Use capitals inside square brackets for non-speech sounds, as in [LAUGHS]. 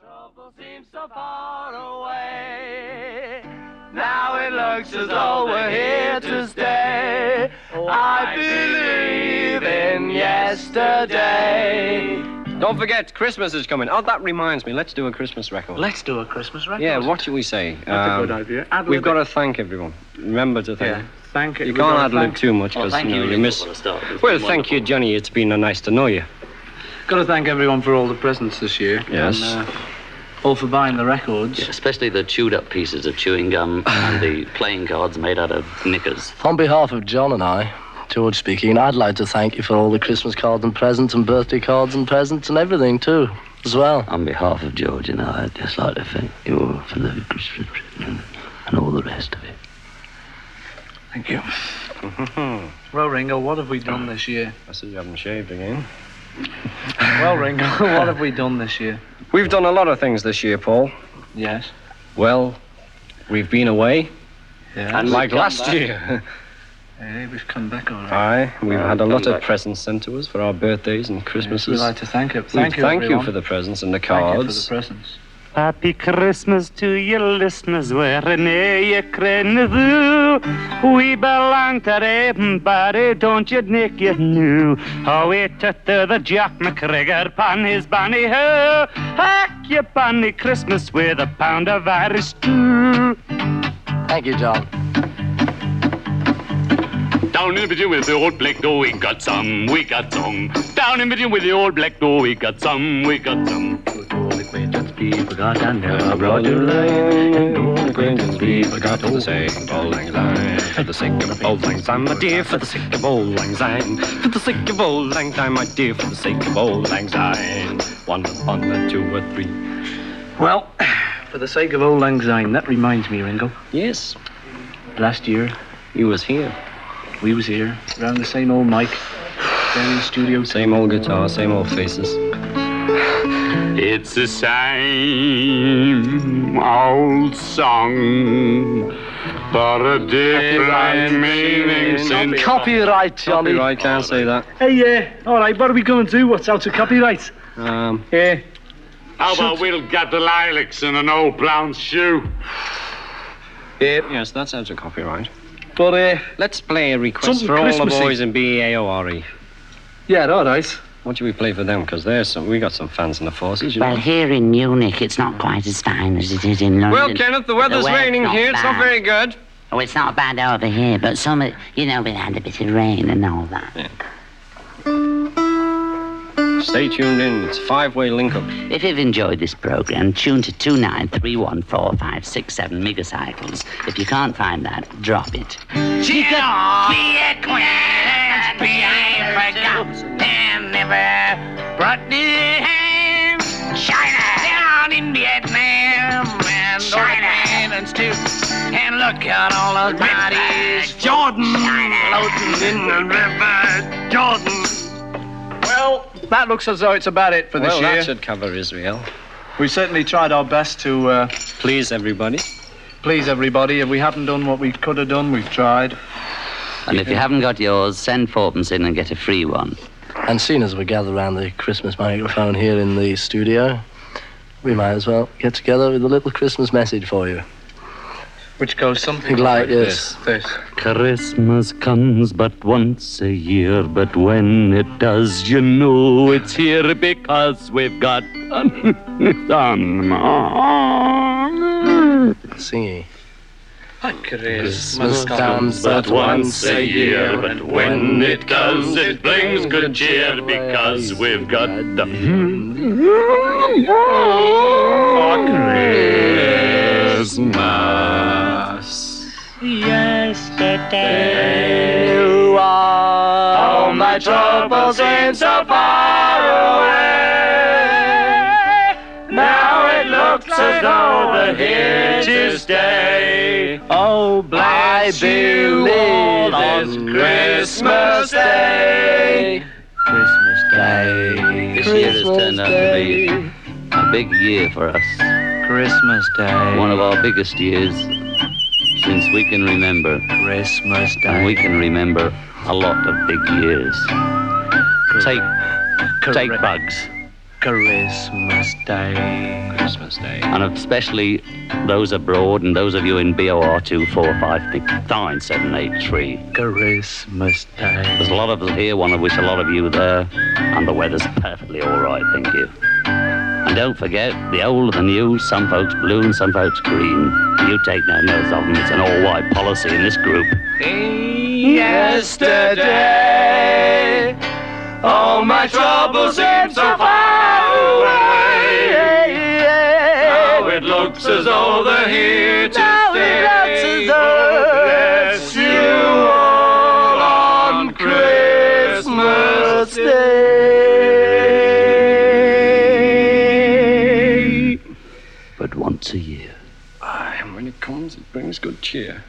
trouble seems so far away. Now it looks as though we're here to stay. I believe in yesterday. Don't forget, Christmas is coming. Oh, that reminds me. Let's do a Christmas record. Let's do a Christmas record. yeah, what should we say? That's a Um, good idea. Ad We've got to thank everyone. Remember to thank. Yeah. Thank You we can't gotta ad lib too much because thank you, know, you, you miss. for the start. It's Well, been thank you. Johnny. It's been uh, nice to know you. Got to thank everyone for all the presents this year. Yes. And, uh, all for buying the records. Yeah, especially the chewed up pieces of chewing gum [LAUGHS] and the playing cards made out of knickers. On behalf of John and I, George speaking, I'd like to thank you for all the Christmas cards and presents and birthday cards and presents and everything too, as well. On behalf of George and I, I'd just like to thank you for the Christmas present and all the rest of it. Thank you. [LAUGHS] well, Ringo, what have we done this year? I see you haven't shaved again. Well, Ringo, [LAUGHS] what have we done this year? We've done a lot of things this year, Paul. Yes. Well, we've been away, Yeah. And like last back. year. Hey, we've come back all right. Aye, we've Well, had a lot come of presents sent to us for our birthdays and Yes, Christmases. we'd like to thank you. We Thank you, thank you for the presents and the Thank you for the cards. presents. Happy Christmas to you listeners, wherever you crenadu. We belong to everybody, don't you, Nick, you knew. How we took to the Jack McGregor pan his banny ho. Hack your banny Christmas with a pound of Irish stew. Thank you, John. Down in between with the old black door, we got some, we got some. Down in between with the old black door, we got some, we got some. People got and never brought you life, and old acquaintance we forgot to say, Auld Lang Syne, for the sake of Auld Lang Syne, my dear, for the sake of Auld Lang Syne, for the sake of Auld Lang Syne, my dear, for the sake of Auld Lang Syne. One upon the two or three. Well, for the sake of old Lang Syne, that reminds me, Ringo. Yes, Last year, he was here. we was here, around the same old mic, down in the studio. Same old guitar, same old faces. [LAUGHS] It's the same old song, but a different meaning since. Copyright, Johnny. Copyright, can't say that. Hey, yeah. All right, what are we going to do? What's out of copyright? Um, Yeah. How about we'll get the lilacs in an old brown shoe? yes, that's out of copyright. But, uh, Let's play a request for all the boys in BAOR. yeah, all right. What should we play for them? Because there's some, we got some fans in the forces. You Well, know. here in Munich, it's not quite as fine as it is in London. Well, Kenneth, the weather's weather's raining not here. It's not very good. Oh, it's not bad over here, but some, of- you know, we've had a bit of rain and all that. Stay tuned in. It's five-way link-up. If you've enjoyed this program, tune to 29314567 megacycles. If you can't find that, drop it. Cheer on, be acquainted, be forgot, and never brought the hand. China down in Vietnam, and China islands too. And look at all those bodies, Jordan, floating in the river, Jordan. Well, that looks as though it's about it for this well, year. that should cover Israel. We certainly tried our best to uh, Please, everybody. please everybody. If we haven't done what we could have done, we've tried. And if you haven't got yours, send fourpence in and get a free one. And seeing as we gather around the Christmas microphone here in the studio, we might as well get together with a little Christmas message for you. Which goes something Like like this. this. Christmas comes but once a year, but when it does, you know it's here because we've got [LAUGHS] some. Singing. Christmas comes But once a year, but when it does, it brings good cheer because we've got the. Christmas. Yesterday. All my troubles seem so far away. Now it looks as though they're here to stay. Oh, I bless believe in Christmas Day. Christmas Day. This year has turned out to be a big year for us. Christmas Day. One of our biggest years since we can remember. Christmas Day. And we can remember a lot of big years. Take, take bugs. Christmas Day. Christmas Day. And especially those abroad and those of you in BOR 2459783. Christmas Day. There's a lot of us here, want to wish a lot of you there, and the weather's perfectly all right, thank you. And don't forget, the old and the new, some folks blue and some folks green. You take no notice of them, it's an all-white policy in this group. Yesterday, all my troubles seem so far Now it looks oh, as though they're here to stay. Bless you all on Christmas Day. But once a year. Aye, and when it comes, it brings good cheer.